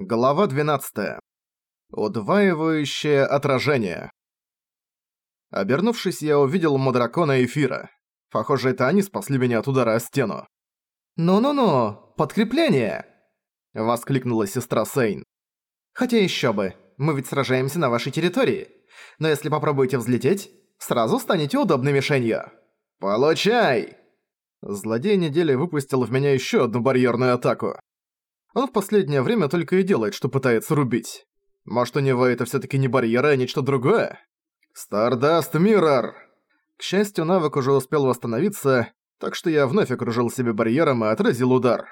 Глава 12. Удваивающее отражение. Обернувшись, я увидел Мадракона и Эфира. Похоже, это они спасли меня от удара о стену. «Ну-ну-ну, подкрепление!» — воскликнула сестра Сейн. «Хотя ещё бы, мы ведь сражаемся на вашей территории. Но если попробуете взлететь, сразу станете удобной мишенью». «Получай!» Злодей недели выпустил в меня ещё одну барьерную атаку. Он в последнее время только и делает, что пытается рубить. Может, у него это всё-таки не барьер, а нечто другое? Stardust Mirror! К счастью, навык уже успел восстановиться, так что я вновь окружил себе барьером и отразил удар.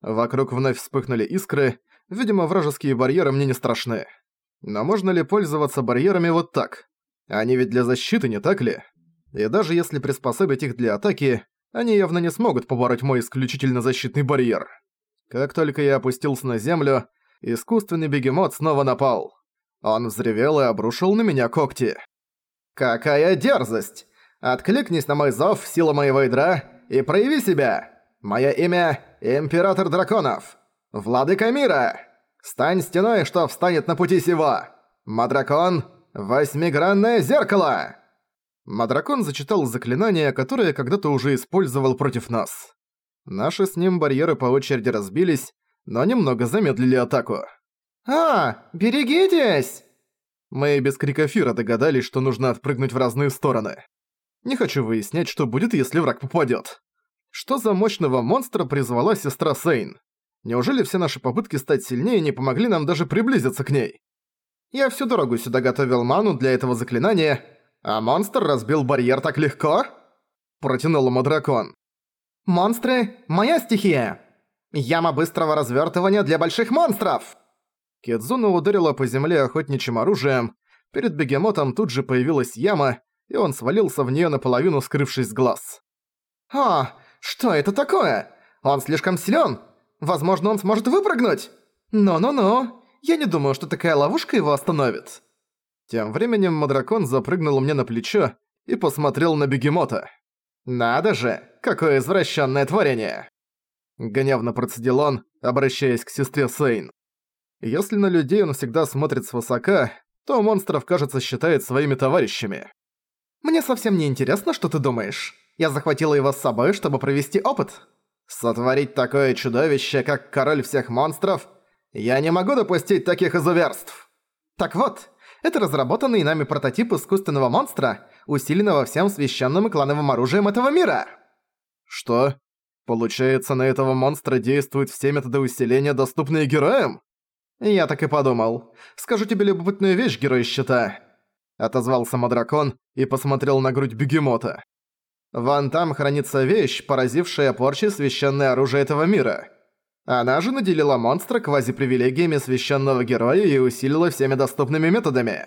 Вокруг вновь вспыхнули искры, видимо, вражеские барьеры мне не страшны. Но можно ли пользоваться барьерами вот так? Они ведь для защиты, не так ли? И даже если приспособить их для атаки, они явно не смогут побороть мой исключительно защитный барьер. Как только я опустился на землю, искусственный бегемот снова напал. Он взревел и обрушил на меня когти. «Какая дерзость! Откликнись на мой зов, сила моего ядра, и прояви себя! Мое имя — Император Драконов! Владыка мира! Стань стеной, что встанет на пути сего! Мадракон — восьмигранное зеркало!» Мадракон зачитал заклинание, которое когда-то уже использовал против нас. Наши с ним барьеры по очереди разбились, но немного замедлили атаку. «А, берегитесь!» Мы без крикофира догадались, что нужно отпрыгнуть в разные стороны. Не хочу выяснять, что будет, если враг попадёт. Что за мощного монстра призвала сестра Сейн? Неужели все наши попытки стать сильнее не помогли нам даже приблизиться к ней? Я всю дорогу сюда готовил ману для этого заклинания, а монстр разбил барьер так легко? Протянул ему дракон. Монстры – моя стихия! Яма быстрого развертывания для больших монстров!» Кидзуна ударила по земле охотничьим оружием, перед бегемотом тут же появилась яма, и он свалился в нее наполовину, скрывшись глаз. «О, что это такое? Он слишком силен. Возможно, он сможет выпрыгнуть? Ну-ну-ну, я не думаю, что такая ловушка его остановит». Тем временем Мадракон запрыгнул мне на плечо и посмотрел на бегемота. «Надо же, какое извращенное творение!» Гневно процедил он, обращаясь к сестре Сейн. Если на людей он всегда смотрит свысока, то монстров, кажется, считает своими товарищами. «Мне совсем не интересно, что ты думаешь. Я захватила его с собой, чтобы провести опыт. Сотворить такое чудовище, как король всех монстров, я не могу допустить таких изуверств. Так вот, это разработанный нами прототип искусственного монстра, усиленного всем священным и клановым оружием этого мира. Что? Получается, на этого монстра действуют все методы усиления, доступные героям? Я так и подумал. Скажу тебе любопытную вещь, герой щита. Отозвался Мадракон и посмотрел на грудь бегемота. Вон там хранится вещь, поразившая порчи священное оружие этого мира. Она же наделила монстра квазипривилегиями священного героя и усилила всеми доступными методами.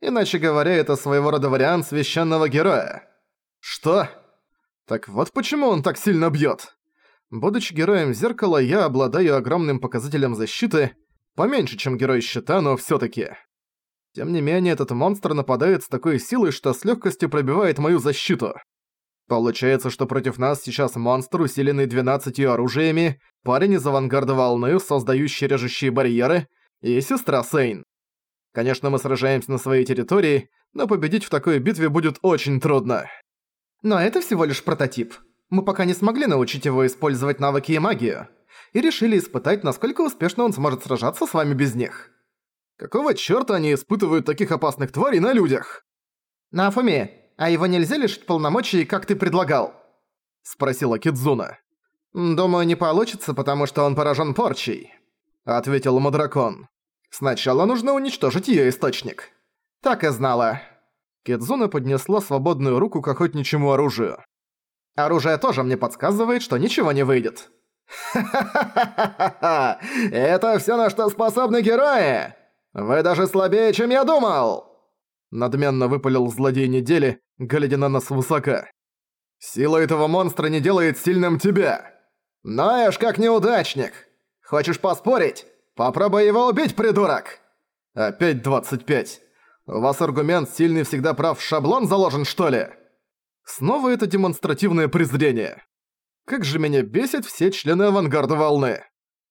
Иначе говоря, это своего рода вариант священного героя. Что? Так вот почему он так сильно бьёт. Будучи героем Зеркала, я обладаю огромным показателем защиты, поменьше, чем герой Щита, но всё-таки. Тем не менее, этот монстр нападает с такой силой, что с лёгкостью пробивает мою защиту. Получается, что против нас сейчас монстр, усиленный 12 оружиями, парень из авангарда волны, создающий режущие барьеры, и сестра Сейн. Конечно, мы сражаемся на своей территории, но победить в такой битве будет очень трудно. Но это всего лишь прототип. Мы пока не смогли научить его использовать навыки и магию. И решили испытать, насколько успешно он сможет сражаться с вами без них. Какого чёрта они испытывают таких опасных тварей на людях? На Афуме, а его нельзя лишить полномочий, как ты предлагал?» — спросила Кидзуна. «Думаю, не получится, потому что он поражен порчей», — ответил ему дракон. «Сначала нужно уничтожить её источник». «Так и знала». Кидзуна поднесла свободную руку к охотничьему оружию. «Оружие тоже мне подсказывает, что ничего не выйдет». «Ха-ха-ха-ха! Это всё, на что способны герои! Вы даже слабее, чем я думал!» Надменно выпалил злодей недели, глядя на нас высока. «Сила этого монстра не делает сильным тебя!» «Ноешь как неудачник! Хочешь поспорить? Попробуй его убить, придурок!» «Опять 25. У вас аргумент «сильный всегда прав» шаблон заложен, что ли?» Снова это демонстративное презрение. Как же меня бесит все члены авангарда волны.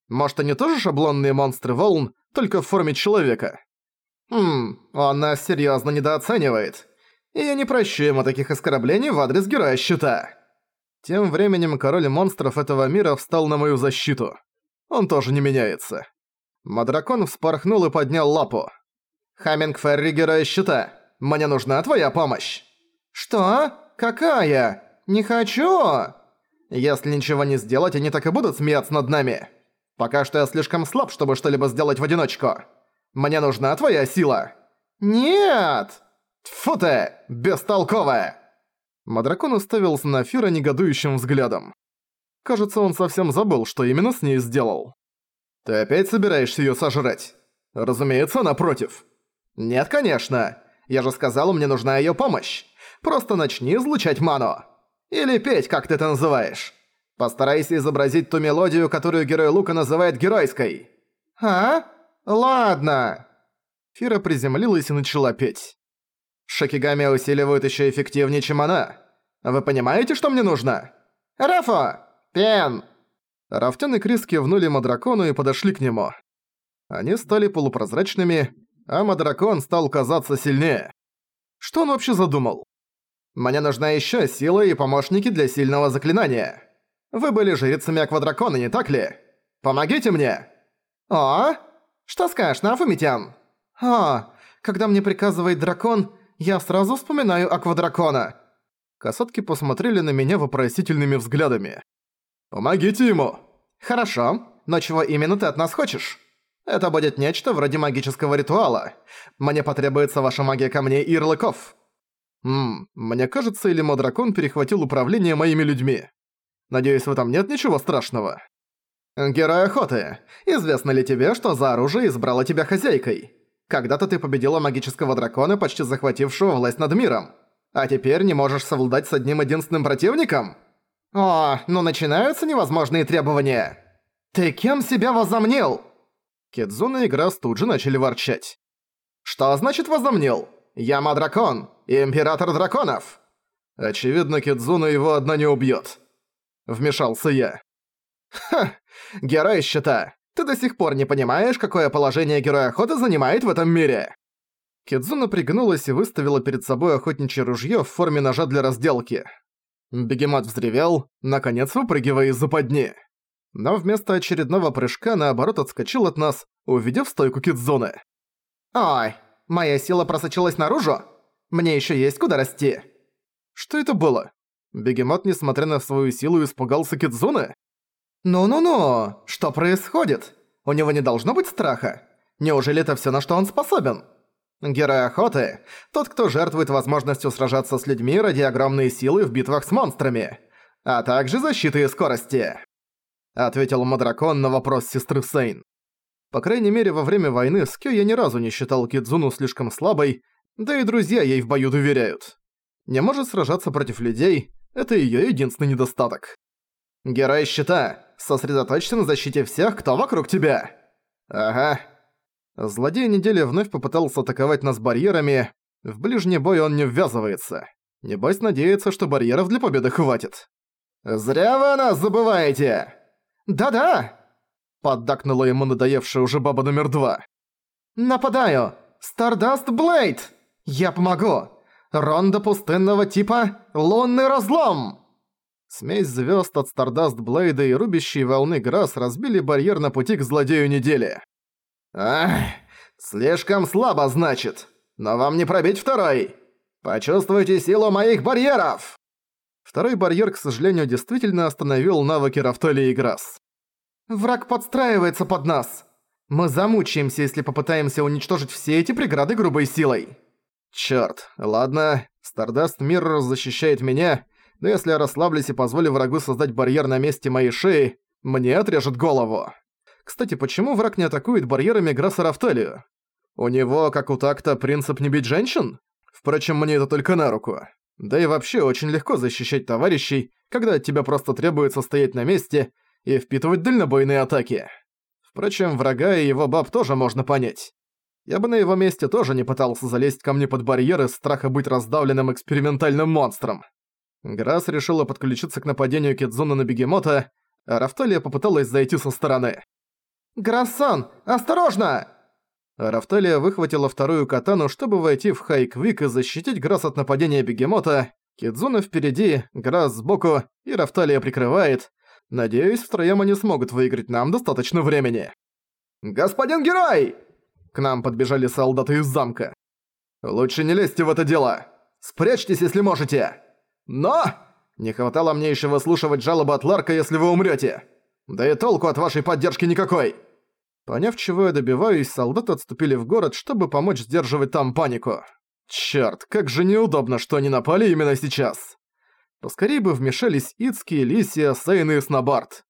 Может, они тоже шаблонные монстры волн, только в форме человека? Хм, он нас серьёзно недооценивает. И я не прощу ему таких оскорблений в адрес Героя Щита. Тем временем король монстров этого мира встал на мою защиту. Он тоже не меняется. Мадракон вспорхнул и поднял лапу. «Хамминг Ферри, Героя Щита, мне нужна твоя помощь!» «Что? Какая? Не хочу!» «Если ничего не сделать, они так и будут смеяться над нами. Пока что я слишком слаб, чтобы что-либо сделать в одиночку. Мне нужна твоя сила!» «Нет!» «Тьфу ты, бестолковая!» Мадракон уставился на Фира негодующим взглядом. Кажется, он совсем забыл, что именно с ней сделал. «Ты опять собираешься её сожрать?» «Разумеется, напротив». «Нет, конечно. Я же сказал, мне нужна её помощь. Просто начни излучать ману. Или петь, как ты это называешь. Постарайся изобразить ту мелодию, которую герой Лука называет геройской». «А? Ладно». Фира приземлилась и начала петь. Шакигами усиливают еще эффективнее, чем она. Вы понимаете, что мне нужно? Рафа! Пен!» Рафтян и Крис кивнули Мадракону и подошли к нему. Они стали полупрозрачными, а Мадракон стал казаться сильнее. Что он вообще задумал? «Мне нужна еще сила и помощники для сильного заклинания. Вы были жрицами Аквадракона, не так ли? Помогите мне!» «О? Что скажешь, Нафумитян?» «О, когда мне приказывает дракон, я сразу вспоминаю Аквадракона». Касатки посмотрели на меня вопросительными взглядами. «Помогите ему!» «Хорошо, но чего именно ты от нас хочешь?» «Это будет нечто вроде магического ритуала. Мне потребуется ваша магия камней и ярлыков». «Ммм, мне кажется, или Модракон перехватил управление моими людьми. Надеюсь, в этом нет ничего страшного?» «Герой охоты, известно ли тебе, что за оружие избрала тебя хозяйкой?» Когда-то ты победила магического дракона, почти захватившего власть над миром. А теперь не можешь совладать с одним единственным противником? О, ну начинаются невозможные требования. Ты кем себя возомнил? Кидзуна и Грасс тут же начали ворчать. Что значит возомнил? Яма-дракон, император драконов. Очевидно, Кидзуна его одна не убьёт. Вмешался я. Ха, герой щита. Ты до сих пор не понимаешь, какое положение героя охоты занимает в этом мире!» Кидзуна пригнулась и выставила перед собой охотничье ружье в форме ножа для разделки. Бегемот взревел, наконец выпрыгивая из западни. Но вместо очередного прыжка наоборот отскочил от нас, увидев стойку Кидзуны. «Ой, моя сила просочилась наружу? Мне еще есть куда расти!» Что это было? Бегемот, несмотря на свою силу, испугался Кидзуны? «Ну-ну-ну, что происходит? У него не должно быть страха? Неужели это всё, на что он способен?» Герой охоты – тот, кто жертвует возможностью сражаться с людьми ради огромной силы в битвах с монстрами, а также защиты и скорости. Ответил Мадракон на вопрос сестры Сейн. По крайней мере, во время войны с Кё я ни разу не считал Кидзуну слишком слабой, да и друзья ей в бою доверяют. Не может сражаться против людей – это её единственный недостаток. Герой щита сосредоточься на защите всех, кто вокруг тебя!» «Ага». Злодей недели вновь попытался атаковать нас барьерами. В ближний бой он не ввязывается. Небось надеется, что барьеров для победы хватит. «Зря вы о нас забываете!» «Да-да!» Поддакнула ему надоевшая уже баба номер два. «Нападаю! Стардаст Блейд! Я помогу! Ронда пустынного типа «Лунный разлом!» Смесь звезд от Стардаст Блейда и рубящей волны Грасс разбили барьер на пути к злодею недели. «Ах, слишком слабо, значит. Но вам не пробить второй. Почувствуйте силу моих барьеров!» Второй барьер, к сожалению, действительно остановил навыки Рафтоли и Грасс. «Враг подстраивается под нас. Мы замучаемся, если попытаемся уничтожить все эти преграды грубой силой». «Чёрт, ладно, Стардаст Миррор защищает меня, но если я расслаблюсь и позволю врагу создать барьер на месте моей шеи, мне отрежет голову. Кстати, почему враг не атакует барьерами Грасса Рафталию? У него, как у такта, принцип не бить женщин? Впрочем, мне это только на руку. Да и вообще очень легко защищать товарищей, когда от тебя просто требуется стоять на месте и впитывать дальнобойные атаки. Впрочем, врага и его баб тоже можно понять. Я бы на его месте тоже не пытался залезть ко мне под барьер из страха быть раздавленным экспериментальным монстром. Грасс решила подключиться к нападению Кидзуна на бегемота, а Рафталия попыталась зайти со стороны. «Грассан, осторожно!» Рафталия выхватила вторую катану, чтобы войти в Хайквик и защитить Грасс от нападения бегемота. Кидзуна впереди, Грасс сбоку, и Рафталия прикрывает. Надеюсь, втроём они смогут выиграть нам достаточно времени. «Господин герой!» К нам подбежали солдаты из замка. «Лучше не лезьте в это дело! Спрячьтесь, если можете! Но! Не хватало мне еще выслушивать жалобы от Ларка, если вы умрете! Да и толку от вашей поддержки никакой!» Поняв, чего я добиваюсь, солдаты отступили в город, чтобы помочь сдерживать там панику. Чёрт, как же неудобно, что они напали именно сейчас. Поскорее бы вмешались Ицки, Лисия, Сейн и Снобард.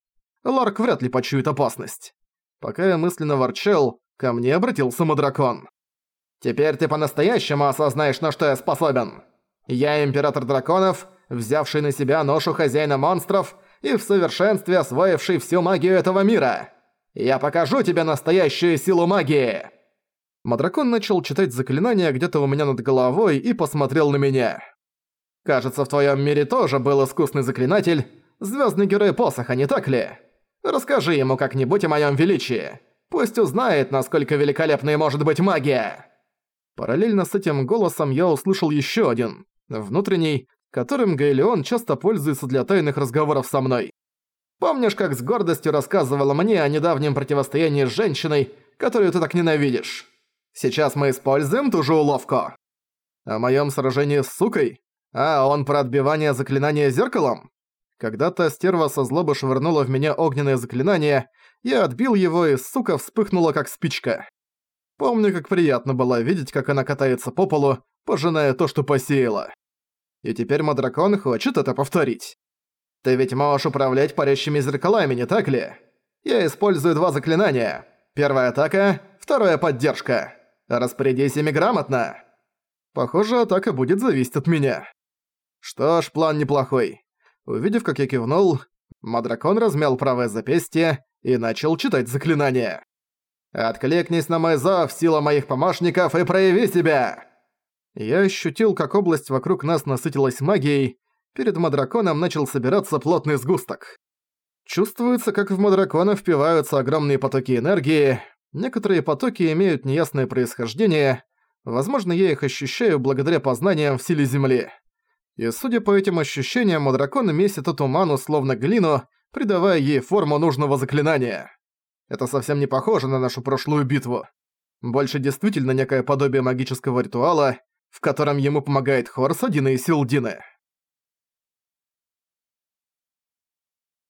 Ларк вряд ли почует опасность. Пока я мысленно ворчал, ко мне обратился Мадракон. «Теперь ты по-настоящему осознаешь, на что я способен. Я император драконов, взявший на себя ношу хозяина монстров и в совершенстве освоивший всю магию этого мира. Я покажу тебе настоящую силу магии!» Мадракон начал читать заклинания где-то у меня над головой и посмотрел на меня. «Кажется, в твоем мире тоже был искусный заклинатель, звездный герой посоха, не так ли? Расскажи ему как-нибудь о моем величии. Пусть узнает, насколько великолепной может быть магия!» Параллельно с этим голосом я услышал еще один, внутренний, которым Гейлеон часто пользуется для тайных разговоров со мной. Помнишь, как с гордостью рассказывала мне о недавнем противостоянии с женщиной, которую ты так ненавидишь? Сейчас мы используем ту же уловку. О моем сражении с сукой? А, он про отбивание заклинания зеркалом? Когда-то стерва со злобы швырнула в меня огненное заклинание, я отбил его, и сука вспыхнула как спичка. Помню, как приятно было видеть, как она катается по полу, пожиная то, что посеяла. И теперь Мадракон хочет это повторить. Ты ведь можешь управлять парящими зеркалами, не так ли? Я использую два заклинания. Первая атака, вторая поддержка. Распорядись ими грамотно. Похоже, атака будет зависеть от меня. Что ж, план неплохой. Увидев, как я кивнул, Мадракон размял правое запястье и начал читать заклинание. «Откликнись на мой зов, сила моих помощников, и прояви себя!» Я ощутил, как область вокруг нас насытилась магией, перед Мадраконом начал собираться плотный сгусток. Чувствуется, как в Мадракона впиваются огромные потоки энергии, некоторые потоки имеют неясное происхождение, возможно, я их ощущаю благодаря познаниям в силе Земли. И судя по этим ощущениям, Мадракон месит эту ману словно глину, придавая ей форму нужного заклинания. Это совсем не похоже на нашу прошлую битву. Больше действительно некое подобие магического ритуала, в котором ему помогает Хорс, Дина и Силдины.